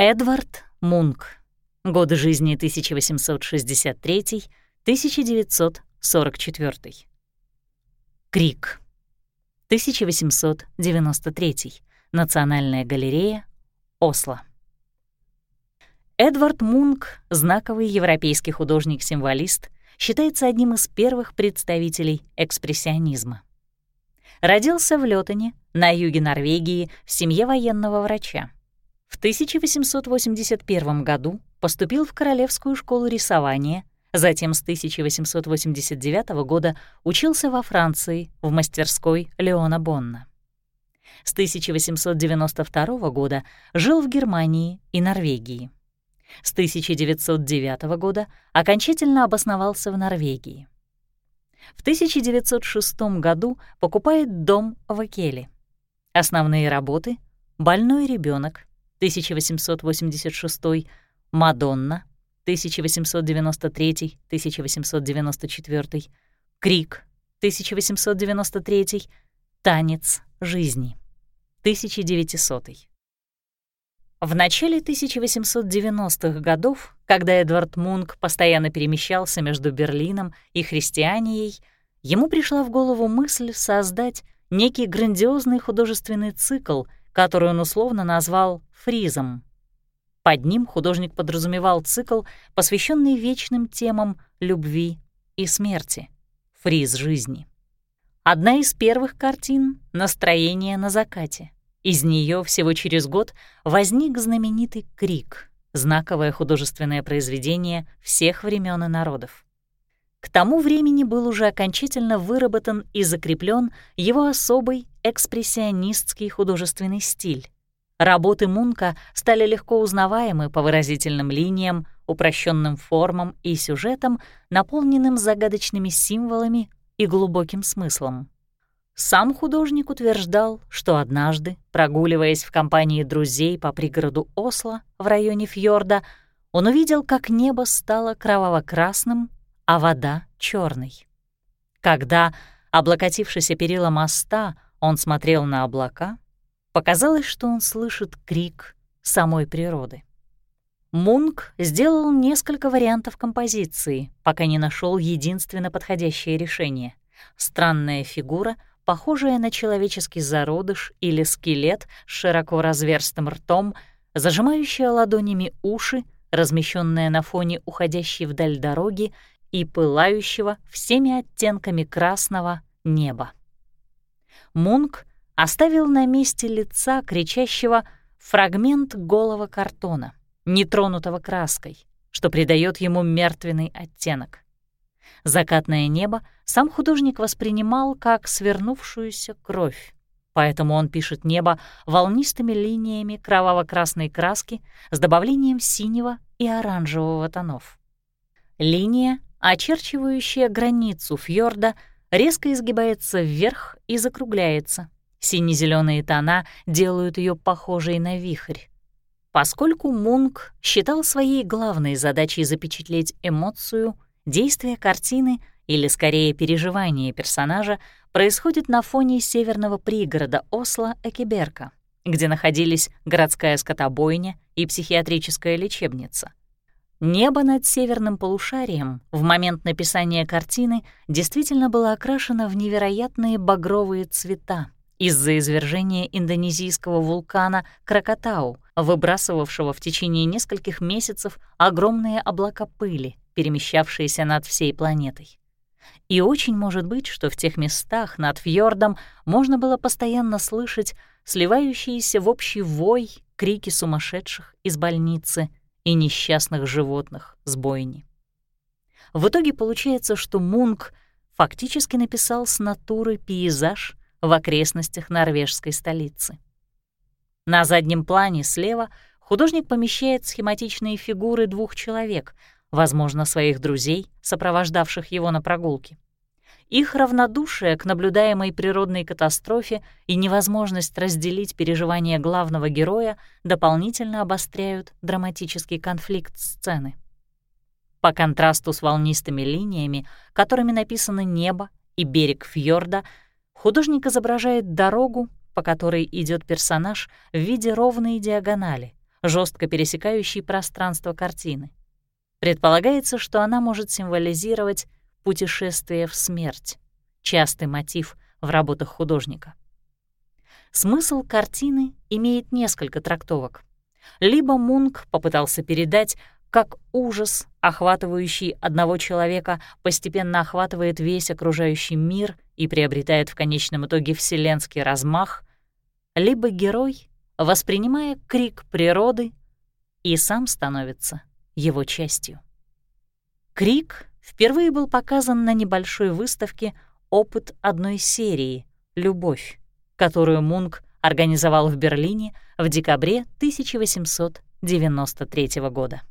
Эдвард Мунк. Годы жизни 1863-1944. Крик. 1893. Национальная галерея, Осло. Эдвард Мунк, знаковый европейский художник-символист, считается одним из первых представителей экспрессионизма. Родился в Лётоне, на юге Норвегии, в семье военного врача. В 1881 году поступил в Королевскую школу рисования, затем с 1889 года учился во Франции в мастерской Леона Бонна. С 1892 года жил в Германии и Норвегии. С 1909 года окончательно обосновался в Норвегии. В 1906 году покупает дом в Экеле. Основные работы «Больной ребенок 1886, «Мадонна» 1893-1894, «Крик» 1893, «Танец жизни» 1900. В начале 1890-х годов, когда Эдвард Мунк постоянно перемещался между Берлином и Христианией, ему пришла в голову мысль создать некий грандиозный художественный цикл, который он условно назвал «фризом». Под ним художник подразумевал цикл, посвященный вечным темам любви и смерти, фриз жизни. Одна из первых картин — «Настроение на закате». Из нее всего через год возник знаменитый «Крик», знаковое художественное произведение всех времен и народов. К тому времени был уже окончательно выработан и закреплен его особый экспрессионистский художественный стиль. Работы Мунка стали легко узнаваемы по выразительным линиям, упрощенным формам и сюжетам, наполненным загадочными символами и глубоким смыслом. Сам художник утверждал, что однажды, прогуливаясь в компании друзей по пригороду Осло в районе фьорда, он увидел, как небо стало кроваво-красным, а вода — черной. Когда, облокотившись о перила моста, он смотрел на облака, показалось, что он слышит крик самой природы. Мунк сделал несколько вариантов композиции, пока не нашел единственно подходящее решение. Странная фигура — похожая на человеческий зародыш или скелет с широко разверстым ртом, зажимающая ладонями уши, размещенная на фоне уходящей вдаль дороги и пылающего всеми оттенками красного неба. Мунк оставил на месте лица кричащего фрагмент голого картона, нетронутого краской, что придает ему мертвенный оттенок. Закатное небо сам художник воспринимал как свернувшуюся кровь, поэтому он пишет небо волнистыми линиями кроваво-красной краски с добавлением синего и оранжевого тонов. Линия, очерчивающая границу фьорда, резко изгибается вверх и закругляется. Сине-зеленые тона делают ее похожей на вихрь. Поскольку Мунк считал своей главной задачей запечатлеть эмоцию — Действие картины, или скорее переживание персонажа, происходит на фоне северного пригорода Осло Экиберка, где находились городская скотобойня и психиатрическая лечебница. Небо над северным полушарием в момент написания картины действительно было окрашено в невероятные багровые цвета из-за извержения индонезийского вулкана Кракатау, выбрасывавшего в течение нескольких месяцев огромные облака пыли, перемещавшиеся над всей планетой. И очень может быть, что в тех местах над фьордом можно было постоянно слышать сливающиеся в общий вой крики сумасшедших из больницы и несчастных животных с бойни. В итоге получается, что Мунк фактически написал с натуры пейзаж в окрестностях норвежской столицы. На заднем плане слева художник помещает схематичные фигуры двух человек, возможно, своих друзей, сопровождавших его на прогулке. Их равнодушие к наблюдаемой природной катастрофе и невозможность разделить переживания главного героя дополнительно обостряют драматический конфликт сцены. По контрасту с волнистыми линиями, которыми написано небо и берег фьорда, художник изображает дорогу, по которой идет персонаж в виде ровной диагонали, жестко пересекающий пространство картины. Предполагается, что она может символизировать путешествие в смерть, частый мотив в работах художника. Смысл картины имеет несколько трактовок. Либо Мунк попытался передать, как ужас, охватывающий одного человека, постепенно охватывает весь окружающий мир и приобретает в конечном итоге вселенский размах, либо герой, воспринимая крик природы, и сам становится его частью. Крик впервые был показан на небольшой выставке «Опыт одной серии. Любовь», которую Мунк организовал в Берлине в декабре 1893 года.